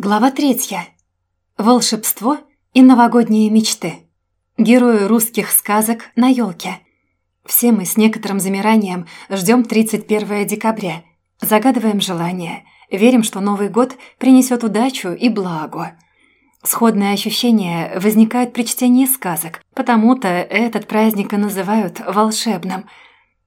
Глава третья. Волшебство и новогодние мечты. Герои русских сказок на елке. Все мы с некоторым замиранием ждем 31 декабря. Загадываем желания. Верим, что Новый год принесет удачу и благо. Сходное ощущение возникает при чтении сказок, потому-то этот праздник и называют волшебным –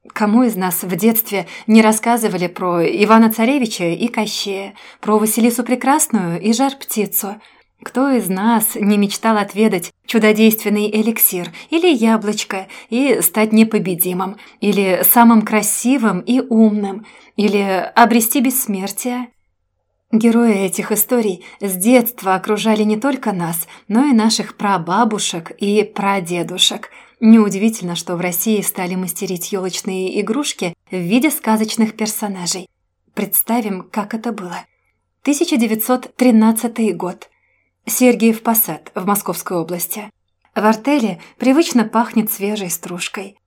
Кому из нас в детстве не рассказывали про Ивана-Царевича и Кощея, про Василису Прекрасную и Жар-Птицу? Кто из нас не мечтал отведать чудодейственный эликсир или яблочко и стать непобедимым, или самым красивым и умным, или обрести бессмертие? Герои этих историй с детства окружали не только нас, но и наших прабабушек и прадедушек – Неудивительно, что в России стали мастерить елочные игрушки в виде сказочных персонажей. Представим, как это было. 1913 год. Сергиев Посад в Московской области. В артеле привычно пахнет свежей стружкой.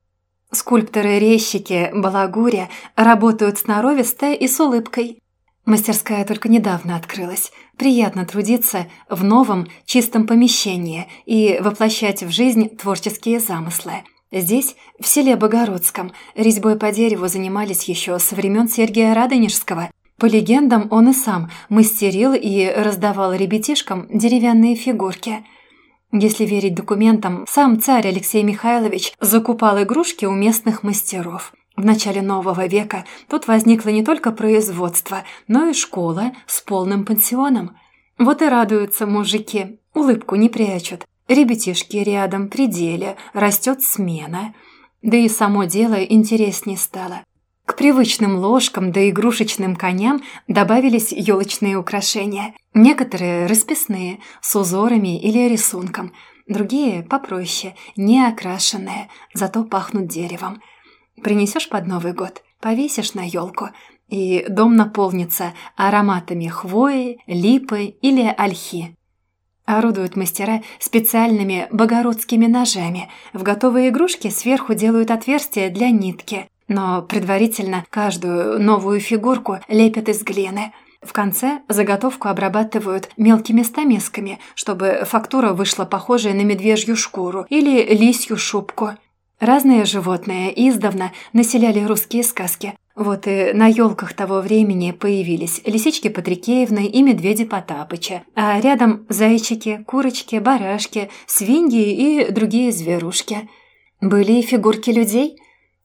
Скульпторы-резчики Балагуря работают сноровисто и с улыбкой. Мастерская только недавно открылась. Приятно трудиться в новом, чистом помещении и воплощать в жизнь творческие замыслы. Здесь, в селе Богородском, резьбой по дереву занимались еще со времен Сергия Радонежского. По легендам, он и сам мастерил и раздавал ребятишкам деревянные фигурки. Если верить документам, сам царь Алексей Михайлович закупал игрушки у местных мастеров – в начале нового века тут возникло не только производство, но и школа с полным пансионом. Вот и радуются мужики, улыбку не прячут. Ребятишки рядом, при деле, растет смена. Да и само дело интереснее стало. К привычным ложкам да игрушечным коням добавились елочные украшения. Некоторые расписные, с узорами или рисунком. Другие попроще, не окрашенные, зато пахнут деревом – Принесешь под Новый год, повесишь на елку, и дом наполнится ароматами хвои, липы или ольхи. Орудуют мастера специальными богородскими ножами. В готовые игрушки сверху делают отверстия для нитки, но предварительно каждую новую фигурку лепят из глины. В конце заготовку обрабатывают мелкими стамесками, чтобы фактура вышла похожая на медвежью шкуру или лисью шубку – Разные животные издавна населяли русские сказки. Вот и на елках того времени появились лисички Патрикеевны и медведи Потапыча, а рядом зайчики, курочки, барашки, свиньи и другие зверушки. Были и фигурки людей.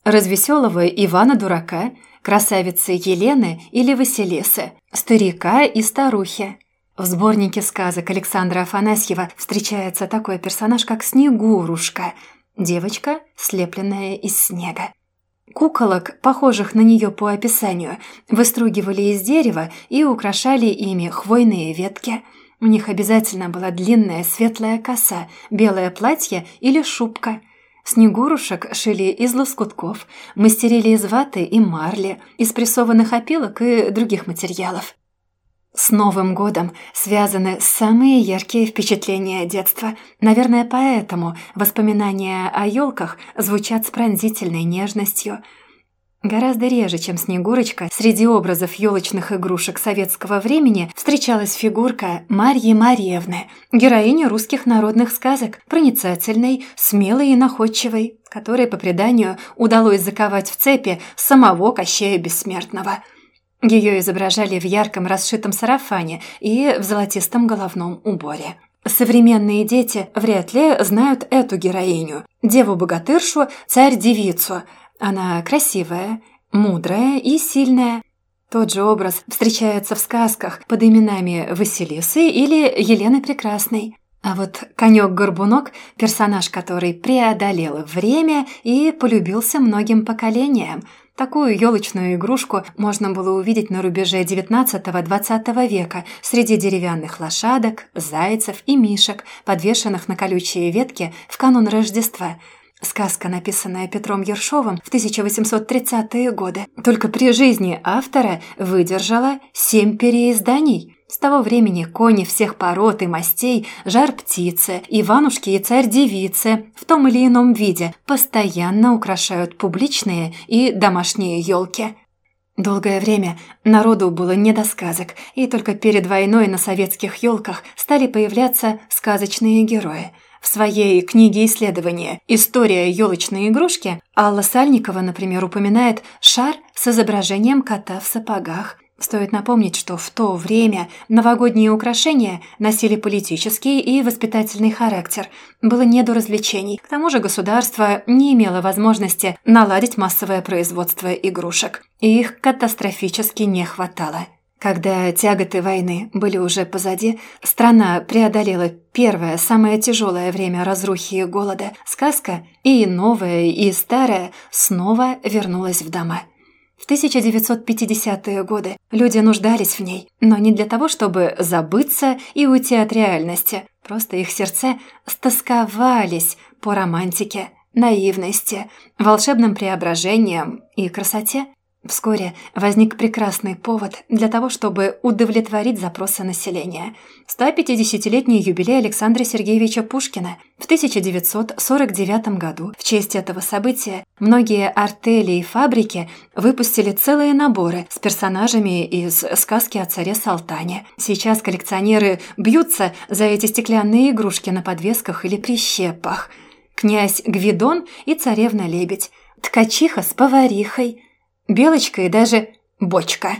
Развеселого Ивана-дурака, красавицы Елены или Василисы, старика и старухи. В сборнике сказок Александра Афанасьева встречается такой персонаж, как Снегурушка – Девочка, слепленная из снега. Куколок, похожих на нее по описанию, выстругивали из дерева и украшали ими хвойные ветки. У них обязательно была длинная светлая коса, белое платье или шубка. Снегурушек шили из лоскутков, мастерили из ваты и марли, из прессованных опилок и других материалов. С Новым годом связаны самые яркие впечатления детства. Наверное, поэтому воспоминания о елках звучат с пронзительной нежностью. Гораздо реже, чем Снегурочка, среди образов елочных игрушек советского времени встречалась фигурка Марьи Марьевны, героини русских народных сказок, проницательной, смелой и находчивой, которой, по преданию, удалось заковать в цепи самого Кощея Бессмертного – ее изображали в ярком расшитом сарафане и в золотистом головном уборе. Современные дети вряд ли знают эту героиню, деву-богатыршу, царь-девицу. Она красивая, мудрая и сильная. Тот же образ встречается в сказках под именами Василисы или Елены Прекрасной. А вот конек-горбунок – персонаж, который преодолел время и полюбился многим поколениям – Такую елочную игрушку можно было увидеть на рубеже XIX-XX века среди деревянных лошадок, зайцев и мишек, подвешенных на колючие ветки в канун Рождества. Сказка, написанная Петром Ершовым в 1830-е годы, только при жизни автора выдержала семь переизданий – с того времени кони всех пород и мастей, жар-птицы, Иванушки и царь-девицы в том или ином виде постоянно украшают публичные и домашние елки. Долгое время народу было не до сказок, и только перед войной на советских елках стали появляться сказочные герои. В своей книге исследования «История елочной игрушки» Алла Сальникова, например, упоминает шар с изображением кота в сапогах – Стоит напомнить, что в то время новогодние украшения носили политический и воспитательный характер. Было не до развлечений. К тому же государство не имело возможности наладить массовое производство игрушек. И их катастрофически не хватало. Когда тяготы войны были уже позади, страна преодолела первое, самое тяжелое время разрухи и голода. Сказка и новая, и старая снова вернулась в дома. В 1950-е годы люди нуждались в ней, но не для того, чтобы забыться и уйти от реальности. Просто их сердца стосковались по романтике, наивности, волшебным преображениям и красоте. Вскоре возник прекрасный повод для того, чтобы удовлетворить запросы населения. 150-летний юбилей Александра Сергеевича Пушкина в 1949 году. В честь этого события многие артели и фабрики выпустили целые наборы с персонажами из сказки о царе Салтане. Сейчас коллекционеры бьются за эти стеклянные игрушки на подвесках или прищепах. Князь Гвидон и царевна-лебедь, ткачиха с поварихой – Белочка и даже Бочка.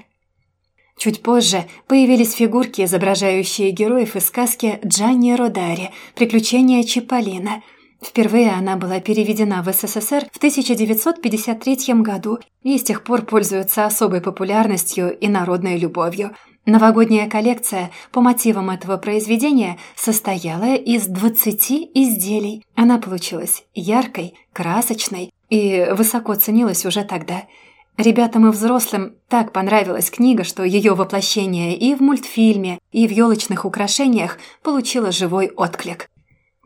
Чуть позже появились фигурки, изображающие героев из сказки Джанни Родари «Приключения Чиполлино». Впервые она была переведена в СССР в 1953 году и с тех пор пользуется особой популярностью и народной любовью. Новогодняя коллекция по мотивам этого произведения состояла из 20 изделий. Она получилась яркой, красочной и высоко ценилась уже тогда – Ребятам и взрослым так понравилась книга, что ее воплощение и в мультфильме, и в елочных украшениях получило живой отклик.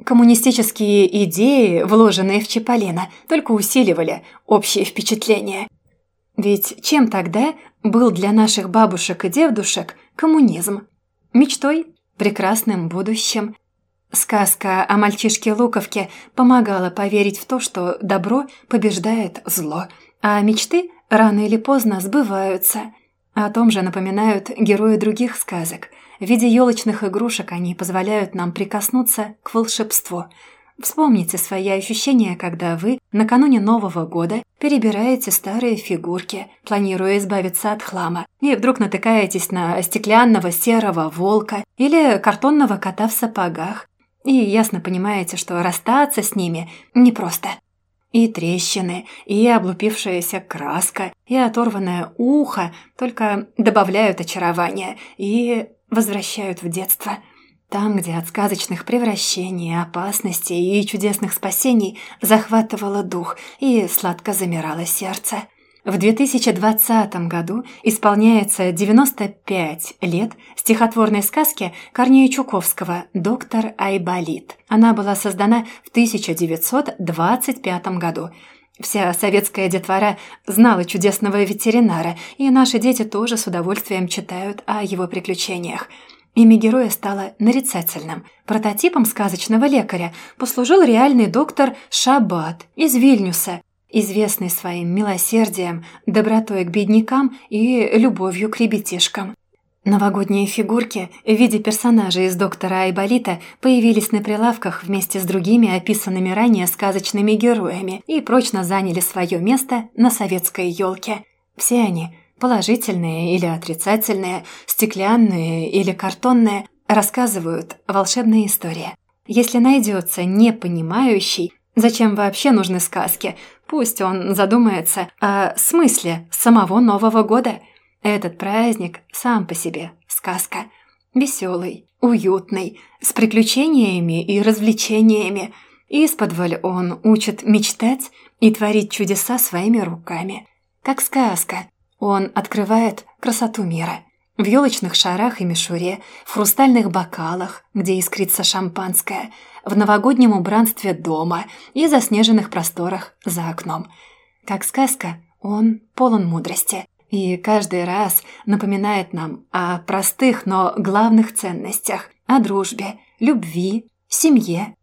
Коммунистические идеи, вложенные в Чаполина, только усиливали общее впечатление. Ведь чем тогда был для наших бабушек и девдушек коммунизм? Мечтой, прекрасным будущим. Сказка о мальчишке Луковке помогала поверить в то, что добро побеждает зло, а мечты рано или поздно сбываются. О том же напоминают герои других сказок. В виде елочных игрушек они позволяют нам прикоснуться к волшебству. Вспомните свои ощущения, когда вы накануне Нового года перебираете старые фигурки, планируя избавиться от хлама, и вдруг натыкаетесь на стеклянного серого волка или картонного кота в сапогах, и ясно понимаете, что расстаться с ними непросто. И трещины, и облупившаяся краска, и оторванное ухо только добавляют очарования и возвращают в детство. Там, где от сказочных превращений, опасностей и чудесных спасений захватывало дух и сладко замирало сердце. В 2020 году исполняется 95 лет стихотворной сказке Корнея Чуковского «Доктор Айболит». Она была создана в 1925 году. Вся советская детвора знала чудесного ветеринара, и наши дети тоже с удовольствием читают о его приключениях. Имя героя стало нарицательным. Прототипом сказочного лекаря послужил реальный доктор Шабат из Вильнюса – известный своим милосердием, добротой к беднякам и любовью к ребятишкам. Новогодние фигурки в виде персонажей из «Доктора Айболита» появились на прилавках вместе с другими описанными ранее сказочными героями и прочно заняли свое место на советской елке. Все они, положительные или отрицательные, стеклянные или картонные, рассказывают волшебные истории. Если найдется непонимающий, зачем вообще нужны сказки, Пусть он задумается о смысле самого Нового года. Этот праздник сам по себе сказка. Веселый, уютный, с приключениями и развлечениями. Исподволь он учит мечтать и творить чудеса своими руками. Как сказка, он открывает красоту мира. В елочных шарах и мишуре, в хрустальных бокалах, где искрится шампанское – в новогоднем убранстве дома и заснеженных просторах за окном. Как сказка, он полон мудрости и каждый раз напоминает нам о простых, но главных ценностях – о дружбе, любви, семье,